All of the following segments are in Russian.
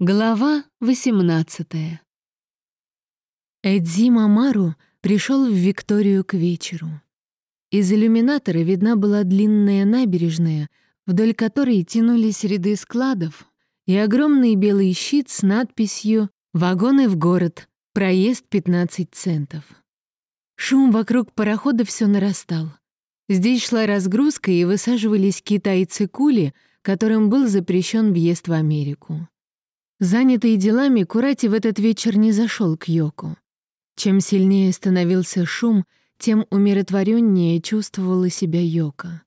Глава 18 Эдзи Мамару пришел в Викторию к вечеру. Из иллюминатора видна была длинная набережная, вдоль которой тянулись ряды складов, и огромный белый щит с надписью «Вагоны в город. Проезд 15 центов». Шум вокруг парохода все нарастал. Здесь шла разгрузка, и высаживались китайцы-кули, которым был запрещен въезд в Америку. Занятый делами, Курати в этот вечер не зашел к Йоку. Чем сильнее становился шум, тем умиротвореннее чувствовала себя Йока.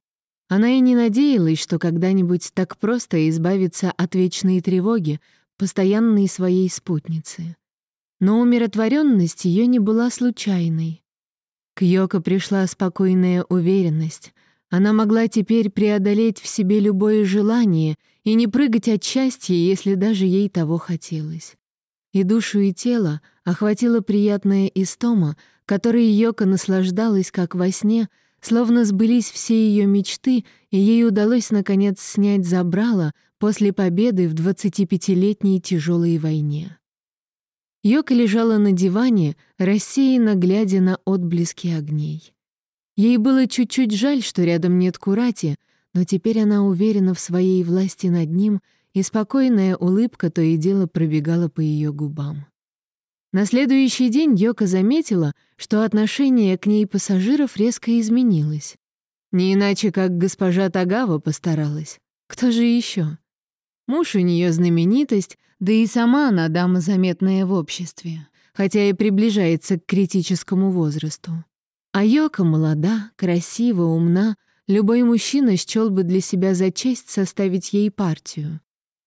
Она и не надеялась, что когда-нибудь так просто избавится от вечной тревоги, постоянной своей спутницы. Но умиротворенность ее не была случайной. К Йоко пришла спокойная уверенность. Она могла теперь преодолеть в себе любое желание и не прыгать от счастья, если даже ей того хотелось. И душу, и тело охватила приятная истома, которой Йока наслаждалась, как во сне, словно сбылись все ее мечты, и ей удалось, наконец, снять забрало после победы в 25-летней тяжелой войне. Йока лежала на диване, рассеянно глядя на отблески огней. Ей было чуть-чуть жаль, что рядом нет Курати, но теперь она уверена в своей власти над ним, и спокойная улыбка то и дело пробегала по ее губам. На следующий день Йока заметила, что отношение к ней пассажиров резко изменилось. Не иначе, как госпожа Тагава постаралась. Кто же еще? Муж у нее знаменитость, да и сама она дама заметная в обществе, хотя и приближается к критическому возрасту. А Йока молода, красива, умна, любой мужчина счел бы для себя за честь составить ей партию.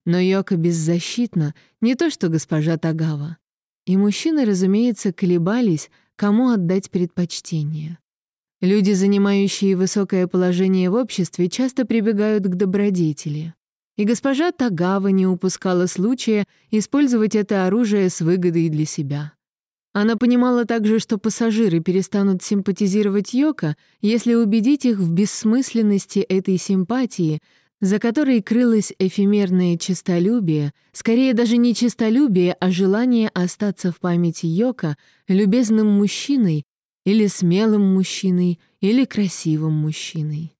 Но Йока беззащитна, не то что госпожа Тагава. И мужчины, разумеется, колебались, кому отдать предпочтение. Люди, занимающие высокое положение в обществе, часто прибегают к добродетели. И госпожа Тагава не упускала случая использовать это оружие с выгодой для себя. Она понимала также, что пассажиры перестанут симпатизировать Йока, если убедить их в бессмысленности этой симпатии, за которой крылось эфемерное честолюбие, скорее даже не честолюбие, а желание остаться в памяти Йока любезным мужчиной или смелым мужчиной или красивым мужчиной.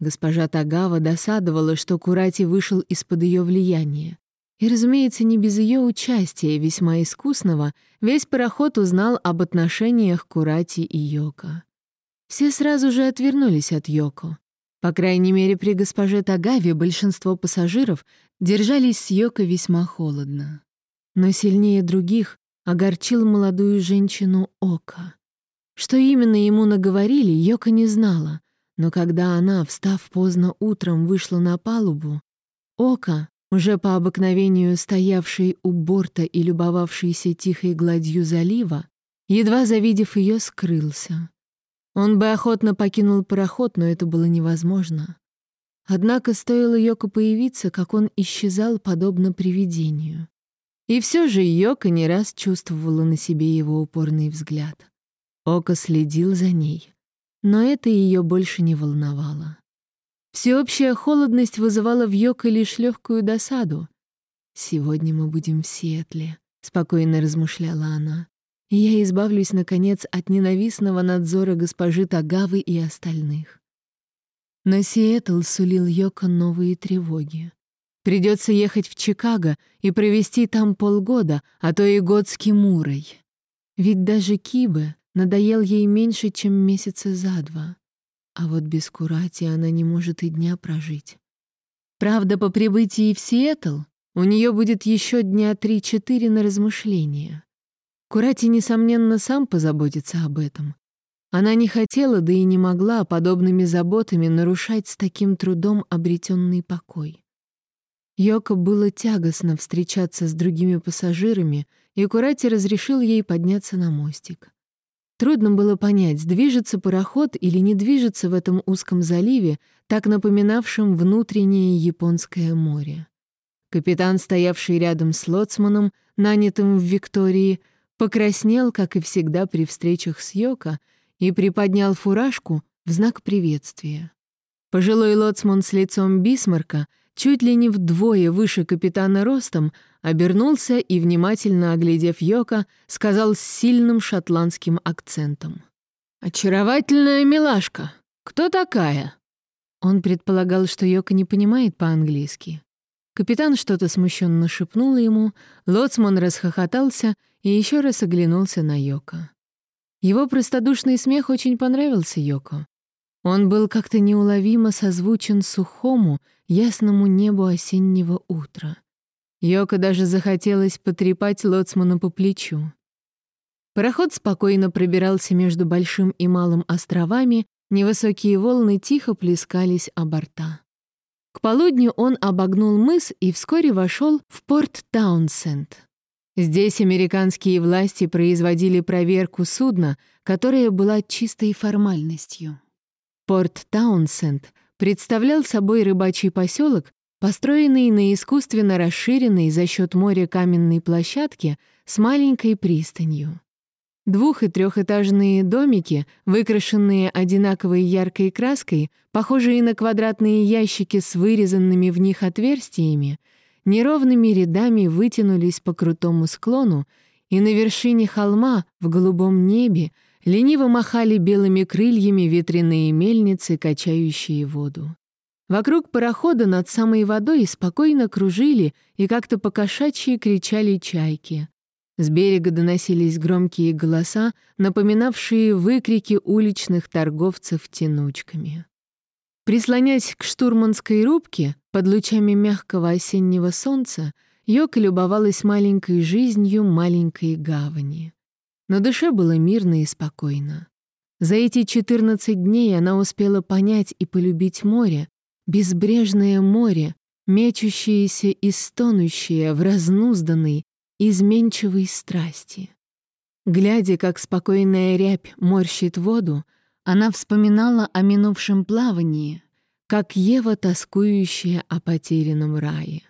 Госпожа Тагава досадовала, что Курати вышел из-под ее влияния. И, разумеется, не без ее участия, весьма искусного, весь пароход узнал об отношениях Курати и Йоко. Все сразу же отвернулись от Йоко. По крайней мере, при госпоже Тагаве большинство пассажиров держались с Йоко весьма холодно. Но сильнее других огорчил молодую женщину Ока. Что именно ему наговорили, Йока не знала, но когда она, встав поздно утром, вышла на палубу, Ока, уже по обыкновению стоявший у борта и любовавшийся тихой гладью залива, едва завидев ее, скрылся. Он бы охотно покинул пароход, но это было невозможно. Однако стоило Йоко появиться, как он исчезал подобно привидению. И все же Йоко не раз чувствовала на себе его упорный взгляд. Око следил за ней, но это ее больше не волновало. Всеобщая холодность вызывала в Йоко лишь легкую досаду. «Сегодня мы будем в Сиэтле», — спокойно размышляла она. «И я избавлюсь, наконец, от ненавистного надзора госпожи Тагавы и остальных». Но Сиэтл сулил Йоко новые тревоги. Придется ехать в Чикаго и провести там полгода, а то и год с Кимурой. Ведь даже Кибе надоел ей меньше, чем месяца за два. А вот без Курати она не может и дня прожить. Правда, по прибытии в Сиэтл у нее будет еще дня три-четыре на размышления. Курати, несомненно, сам позаботится об этом. Она не хотела, да и не могла подобными заботами нарушать с таким трудом обретенный покой. Йоко было тягостно встречаться с другими пассажирами, и Курати разрешил ей подняться на мостик. Трудно было понять, движется пароход или не движется в этом узком заливе, так напоминавшем внутреннее Японское море. Капитан, стоявший рядом с лоцманом, нанятым в Виктории, покраснел, как и всегда при встречах с Йоко, и приподнял фуражку в знак приветствия. Пожилой лоцман с лицом бисмарка чуть ли не вдвое выше капитана ростом, обернулся и, внимательно оглядев Йока, сказал с сильным шотландским акцентом. «Очаровательная милашка! Кто такая?» Он предполагал, что Йока не понимает по-английски. Капитан что-то смущенно шепнул ему, лоцман расхохотался и еще раз оглянулся на Йока. Его простодушный смех очень понравился Йоко. Он был как-то неуловимо созвучен сухому, ясному небу осеннего утра. Йоко даже захотелось потрепать лоцмана по плечу. Пароход спокойно пробирался между большим и малым островами, невысокие волны тихо плескались о борта. К полудню он обогнул мыс и вскоре вошел в порт Таунсенд. Здесь американские власти производили проверку судна, которая была чистой формальностью. Порт Таунсенд представлял собой рыбачий поселок, построенный на искусственно расширенной за счет моря каменной площадке с маленькой пристанью. Двух- и трехэтажные домики, выкрашенные одинаковой яркой краской, похожие на квадратные ящики с вырезанными в них отверстиями, неровными рядами вытянулись по крутому склону, и на вершине холма, в голубом небе, лениво махали белыми крыльями ветряные мельницы, качающие воду. Вокруг парохода над самой водой спокойно кружили и как-то покошачьи кричали чайки. С берега доносились громкие голоса, напоминавшие выкрики уличных торговцев тянучками. Прислонясь к штурманской рубке, под лучами мягкого осеннего солнца, Йока любовалась маленькой жизнью маленькой гавани. На душе было мирно и спокойно. За эти 14 дней она успела понять и полюбить море, безбрежное море, мечущееся и стонущее в разнузданной, изменчивой страсти. Глядя, как спокойная рябь морщит воду, она вспоминала о минувшем плавании, как Ева, тоскующая о потерянном рае.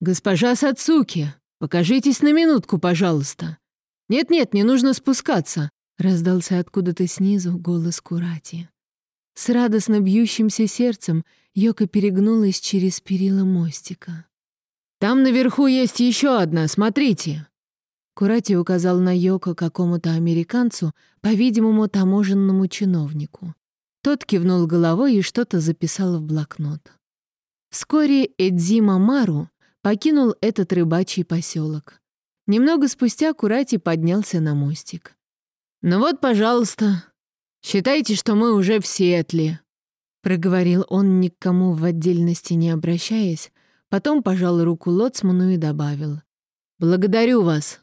«Госпожа Сацуки, покажитесь на минутку, пожалуйста!» «Нет-нет, не нужно спускаться!» — раздался откуда-то снизу голос Курати. С радостно бьющимся сердцем Йока перегнулась через перила мостика. «Там наверху есть еще одна, смотрите!» Курати указал на Йоко какому-то американцу, по-видимому, таможенному чиновнику. Тот кивнул головой и что-то записал в блокнот. Вскоре Эдзима Мару покинул этот рыбачий поселок. Немного спустя Курати поднялся на мостик. «Ну вот, пожалуйста, считайте, что мы уже в Сиэтле», — проговорил он, ни к кому в отдельности не обращаясь, потом пожал руку лоцману и добавил. «Благодарю вас.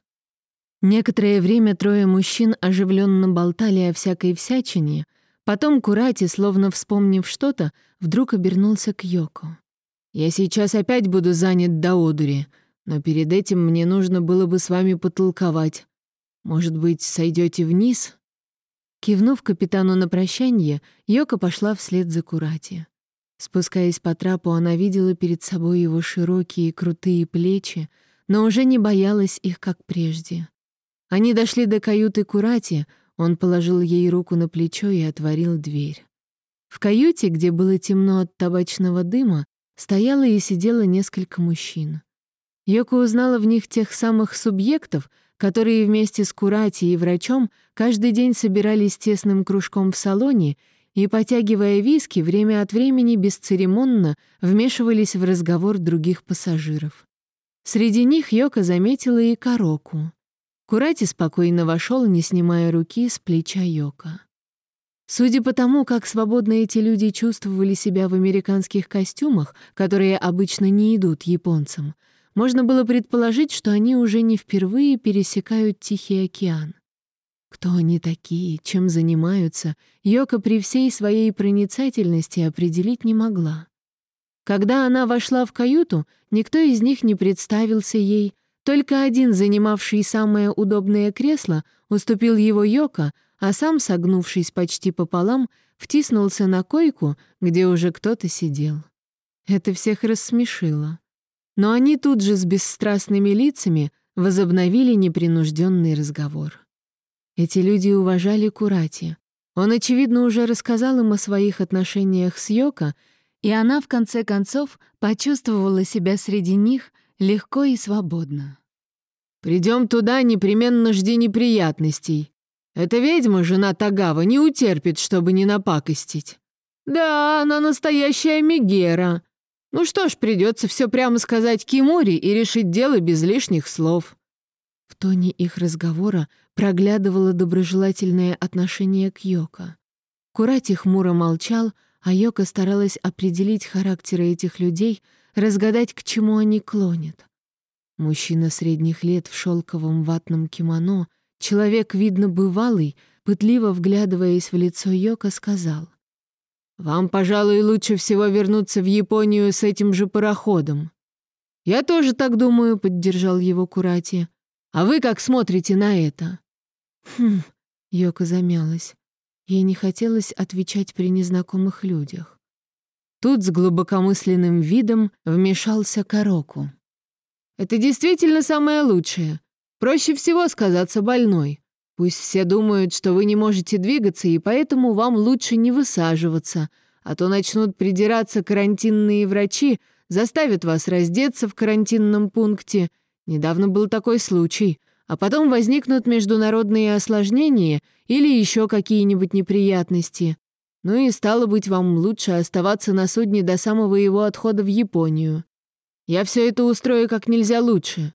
Некоторое время трое мужчин оживленно болтали о всякой всячине, потом Курати, словно вспомнив что-то, вдруг обернулся к Йоко. «Я сейчас опять буду занят до одури, но перед этим мне нужно было бы с вами потолковать. Может быть, сойдете вниз?» Кивнув капитану на прощание, Йока пошла вслед за Курати. Спускаясь по трапу, она видела перед собой его широкие крутые плечи, но уже не боялась их, как прежде. Они дошли до каюты Курати, он положил ей руку на плечо и отворил дверь. В каюте, где было темно от табачного дыма, стояло и сидело несколько мужчин. Йоко узнала в них тех самых субъектов, которые вместе с Курати и врачом каждый день собирались тесным кружком в салоне и, потягивая виски, время от времени бесцеремонно вмешивались в разговор других пассажиров. Среди них Йока заметила и Кароку. Курати спокойно вошел, не снимая руки с плеча Йока. Судя по тому, как свободно эти люди чувствовали себя в американских костюмах, которые обычно не идут японцам, можно было предположить, что они уже не впервые пересекают Тихий океан. Кто они такие, чем занимаются, Йока при всей своей проницательности определить не могла. Когда она вошла в каюту, никто из них не представился ей, только один, занимавший самое удобное кресло, уступил его Йока, а сам, согнувшись почти пополам, втиснулся на койку, где уже кто-то сидел. Это всех рассмешило. Но они тут же с бесстрастными лицами возобновили непринужденный разговор. Эти люди уважали Курати. Он, очевидно, уже рассказал им о своих отношениях с Йока, И она, в конце концов, почувствовала себя среди них легко и свободно. Придем туда, непременно жди неприятностей. Эта ведьма, жена Тагава, не утерпит, чтобы не напакостить. Да, она настоящая Мегера. Ну что ж, придется все прямо сказать Кимури и решить дело без лишних слов. В тоне их разговора проглядывало доброжелательное отношение к Йоко. Курати хмуро молчал, а Йока старалась определить характеры этих людей, разгадать, к чему они клонят. Мужчина средних лет в шелковом ватном кимоно, человек, видно, бывалый, пытливо вглядываясь в лицо Йока, сказал. «Вам, пожалуй, лучше всего вернуться в Японию с этим же пароходом». «Я тоже так думаю», — поддержал его Курати. «А вы как смотрите на это?» «Хм...» — Йока замялась. Ей не хотелось отвечать при незнакомых людях. Тут с глубокомысленным видом вмешался Кароку. «Это действительно самое лучшее. Проще всего сказаться больной. Пусть все думают, что вы не можете двигаться, и поэтому вам лучше не высаживаться, а то начнут придираться карантинные врачи, заставят вас раздеться в карантинном пункте. Недавно был такой случай а потом возникнут международные осложнения или еще какие-нибудь неприятности. Ну и стало быть, вам лучше оставаться на судне до самого его отхода в Японию. Я все это устрою как нельзя лучше.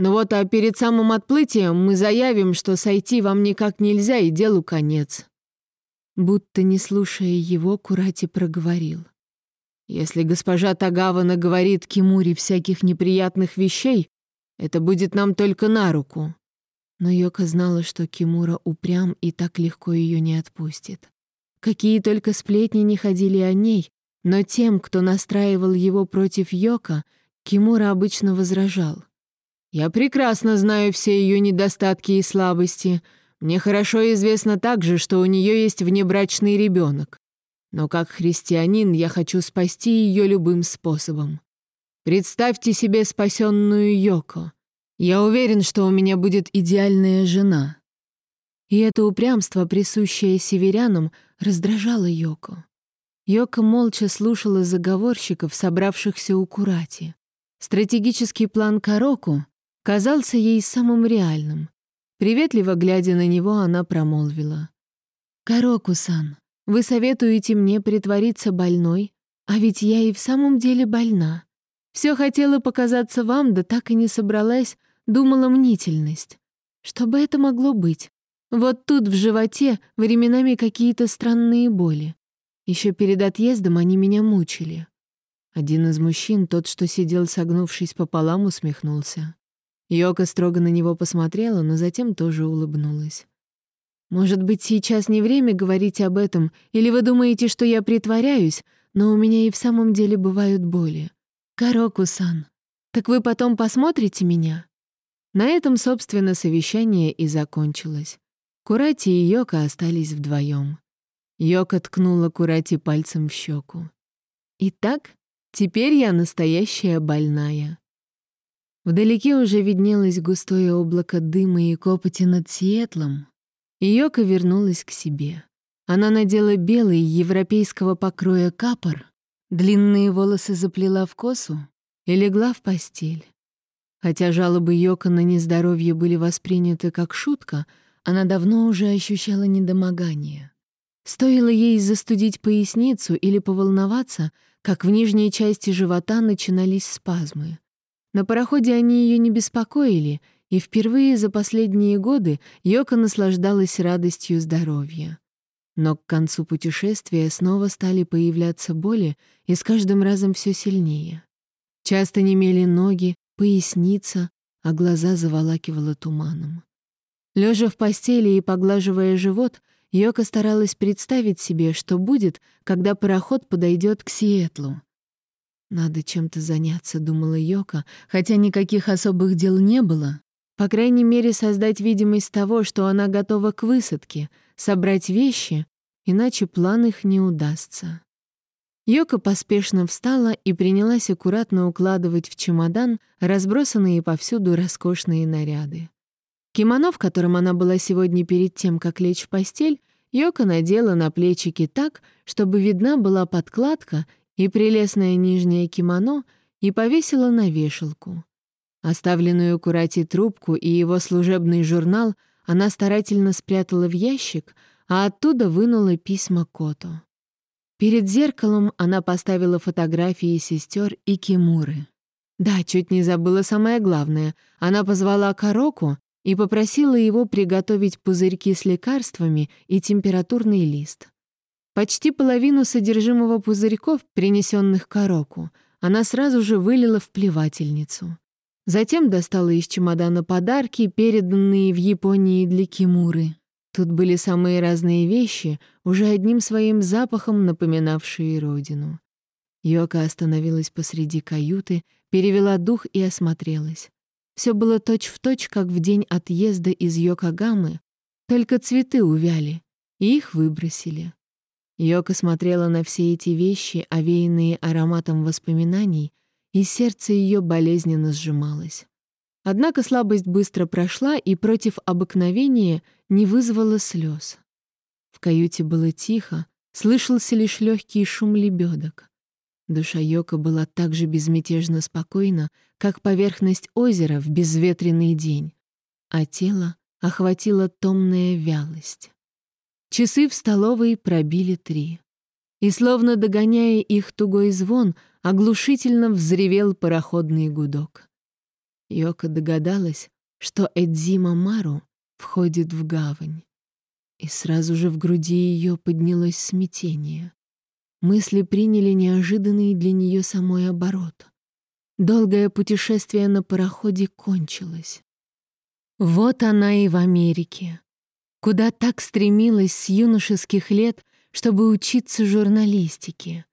Но вот а перед самым отплытием мы заявим, что сойти вам никак нельзя и делу конец». Будто не слушая его, Курати проговорил. «Если госпожа Тагава наговорит Кимури всяких неприятных вещей, это будет нам только на руку». Но Йока знала, что Кимура упрям и так легко ее не отпустит. Какие только сплетни не ходили о ней, но тем, кто настраивал его против Йока, Кимура обычно возражал. «Я прекрасно знаю все ее недостатки и слабости. Мне хорошо известно также, что у нее есть внебрачный ребенок. Но как христианин я хочу спасти ее любым способом. Представьте себе спасенную Йоко. Я уверен, что у меня будет идеальная жена». И это упрямство, присущее северянам, раздражало Йоко. Йоко молча слушала заговорщиков, собравшихся у Курати. Стратегический план Кароку казался ей самым реальным. Приветливо глядя на него, она промолвила. «Кароку-сан, вы советуете мне притвориться больной, а ведь я и в самом деле больна. Все хотела показаться вам, да так и не собралась, думала мнительность. Что бы это могло быть? Вот тут в животе временами какие-то странные боли. Еще перед отъездом они меня мучили. Один из мужчин, тот, что сидел согнувшись пополам, усмехнулся. Йока строго на него посмотрела, но затем тоже улыбнулась. «Может быть, сейчас не время говорить об этом, или вы думаете, что я притворяюсь, но у меня и в самом деле бывают боли. «Кароку-сан, так вы потом посмотрите меня?» На этом, собственно, совещание и закончилось. Курати и Йока остались вдвоем. Йока ткнула Курати пальцем в щеку. «Итак, теперь я настоящая больная». Вдалеке уже виднелось густое облако дыма и копоти над Сиэтлом, Йока вернулась к себе. Она надела белый европейского покроя капор Длинные волосы заплела в косу и легла в постель. Хотя жалобы Йока на нездоровье были восприняты как шутка, она давно уже ощущала недомогание. Стоило ей застудить поясницу или поволноваться, как в нижней части живота начинались спазмы. На пароходе они ее не беспокоили, и впервые за последние годы Йока наслаждалась радостью здоровья. Но к концу путешествия снова стали появляться боли, и с каждым разом все сильнее. Часто немели ноги, поясница, а глаза заволакивало туманом. Лежа в постели и поглаживая живот, Йока старалась представить себе, что будет, когда пароход подойдет к Сиэтлу. «Надо чем-то заняться», — думала Йока, хотя никаких особых дел не было. По крайней мере, создать видимость того, что она готова к высадке, собрать вещи, иначе план их не удастся. Йока поспешно встала и принялась аккуратно укладывать в чемодан разбросанные повсюду роскошные наряды. Кимоно, в котором она была сегодня перед тем, как лечь в постель, Йока надела на плечики так, чтобы видна была подкладка и прелестное нижнее кимоно и повесила на вешалку. Оставленную Курати трубку и его служебный журнал она старательно спрятала в ящик, а оттуда вынула письма Кото. Перед зеркалом она поставила фотографии сестер и Кимуры. Да, чуть не забыла самое главное. Она позвала Кароку и попросила его приготовить пузырьки с лекарствами и температурный лист. Почти половину содержимого пузырьков, принесенных Кароку, она сразу же вылила в плевательницу. Затем достала из чемодана подарки, переданные в Японии для Кимуры. Тут были самые разные вещи, уже одним своим запахом напоминавшие родину. Йока остановилась посреди каюты, перевела дух и осмотрелась. Все было точь-в-точь, точь, как в день отъезда из Йокогамы, только цветы увяли, и их выбросили. Йока смотрела на все эти вещи, овеянные ароматом воспоминаний, и сердце ее болезненно сжималось. Однако слабость быстро прошла и против обыкновения не вызвала слез. В каюте было тихо, слышался лишь легкий шум лебедок. Душа Йока была так же безмятежно спокойна, как поверхность озера в безветренный день, а тело охватила томная вялость. Часы в столовой пробили три. И, словно догоняя их тугой звон, оглушительно взревел пароходный гудок. Йока догадалась, что Эдзима Мару входит в гавань. И сразу же в груди ее поднялось смятение. Мысли приняли неожиданный для нее самой оборот. Долгое путешествие на пароходе кончилось. Вот она и в Америке куда так стремилась с юношеских лет, чтобы учиться журналистике.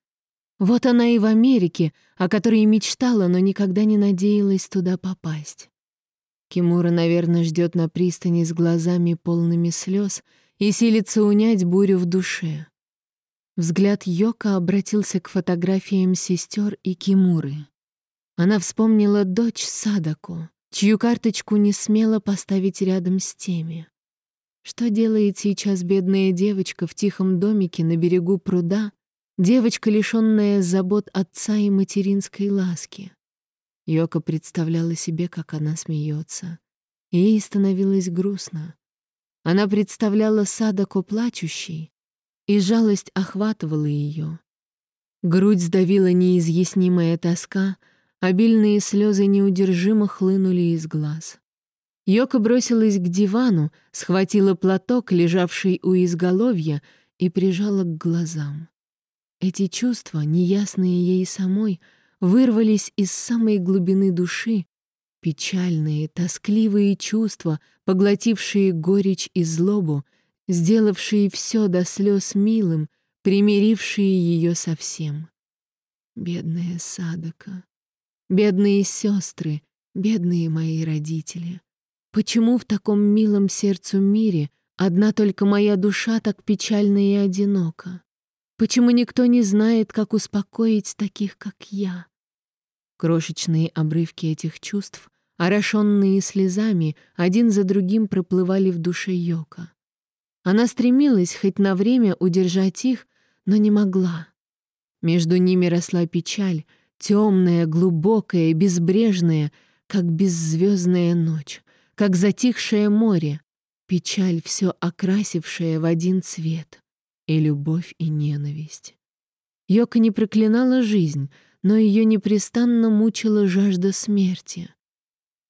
Вот она и в Америке, о которой мечтала, но никогда не надеялась туда попасть. Кимура, наверное, ждет на пристани с глазами полными слез и силится унять бурю в душе. Взгляд Йока обратился к фотографиям сестер и Кимуры. Она вспомнила дочь Садаку, чью карточку не смела поставить рядом с теми. Что делает сейчас бедная девочка в тихом домике на берегу пруда, девочка, лишённая забот отца и материнской ласки? Йока представляла себе, как она смеется. Ей становилось грустно. Она представляла Садако плачущей, и жалость охватывала ее. Грудь сдавила неизъяснимая тоска, обильные слезы неудержимо хлынули из глаз. Йока бросилась к дивану, схватила платок, лежавший у изголовья, и прижала к глазам. Эти чувства, неясные ей самой, вырвались из самой глубины души, печальные, тоскливые чувства, поглотившие горечь и злобу, сделавшие все до слез милым, примирившие ее совсем. Бедная Садока, бедные сестры, бедные мои родители. Почему в таком милом сердцу мире одна только моя душа так печальна и одинока? Почему никто не знает, как успокоить таких, как я? Крошечные обрывки этих чувств, орошенные слезами, один за другим проплывали в душе Йока. Она стремилась хоть на время удержать их, но не могла. Между ними росла печаль, темная, глубокая, безбрежная, как беззвездная ночь как затихшее море, печаль, все окрасившая в один цвет, и любовь, и ненависть. Йока не проклинала жизнь, но ее непрестанно мучила жажда смерти.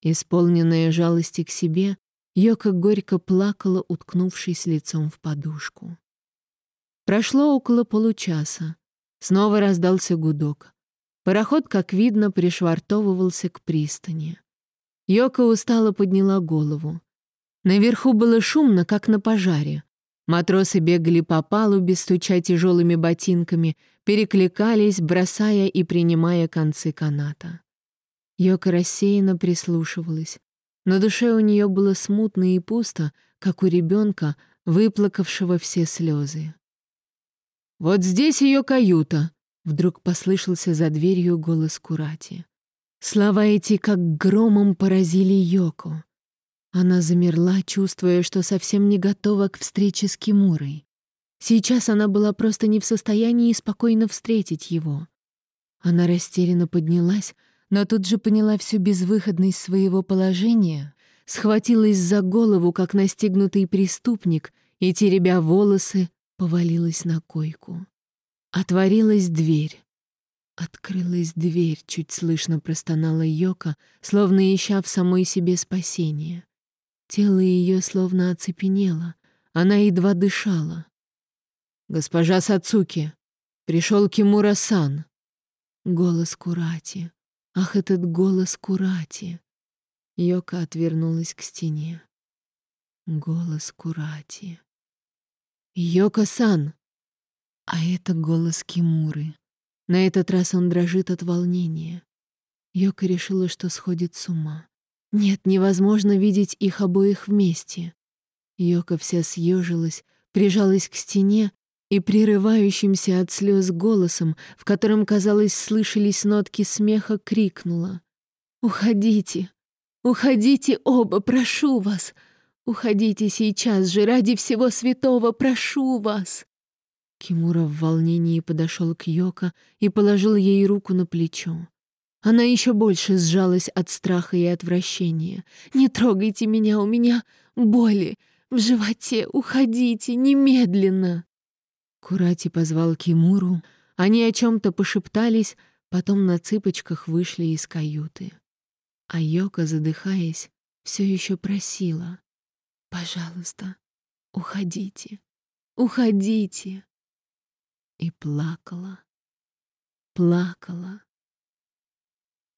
Исполненная жалости к себе, Йока горько плакала, уткнувшись лицом в подушку. Прошло около получаса. Снова раздался гудок. Пароход, как видно, пришвартовывался к пристани. Йока устало подняла голову. Наверху было шумно, как на пожаре. Матросы бегали по палубе, стуча тяжелыми ботинками, перекликались, бросая и принимая концы каната. Йока рассеянно прислушивалась. На душе у нее было смутно и пусто, как у ребенка, выплакавшего все слезы. «Вот здесь ее каюта!» — вдруг послышался за дверью голос Курати. Слова эти как громом поразили Йоко. Она замерла, чувствуя, что совсем не готова к встрече с Кимурой. Сейчас она была просто не в состоянии спокойно встретить его. Она растерянно поднялась, но тут же поняла всю безвыходность своего положения, схватилась за голову, как настигнутый преступник, и, теребя волосы, повалилась на койку. Отворилась дверь. Открылась дверь, чуть слышно простонала Йока, словно ища в самой себе спасение. Тело ее словно оцепенело, она едва дышала. «Госпожа Сацуки, пришел Кимура-сан!» Голос Курати. Ах, этот голос Курати! Йока отвернулась к стене. Голос Курати. «Йока-сан!» А это голос Кимуры. На этот раз он дрожит от волнения. Йока решила, что сходит с ума. Нет, невозможно видеть их обоих вместе. Йока вся съежилась, прижалась к стене и прерывающимся от слез голосом, в котором, казалось, слышались нотки смеха, крикнула. «Уходите! Уходите оба, прошу вас! Уходите сейчас же, ради всего святого, прошу вас!» Кимура в волнении подошел к Йоко и положил ей руку на плечо. Она еще больше сжалась от страха и отвращения. «Не трогайте меня, у меня боли в животе, уходите немедленно!» Курати позвал Кимуру, они о чем-то пошептались, потом на цыпочках вышли из каюты. А Йока, задыхаясь, все еще просила. «Пожалуйста, уходите, уходите!» И плакала, плакала,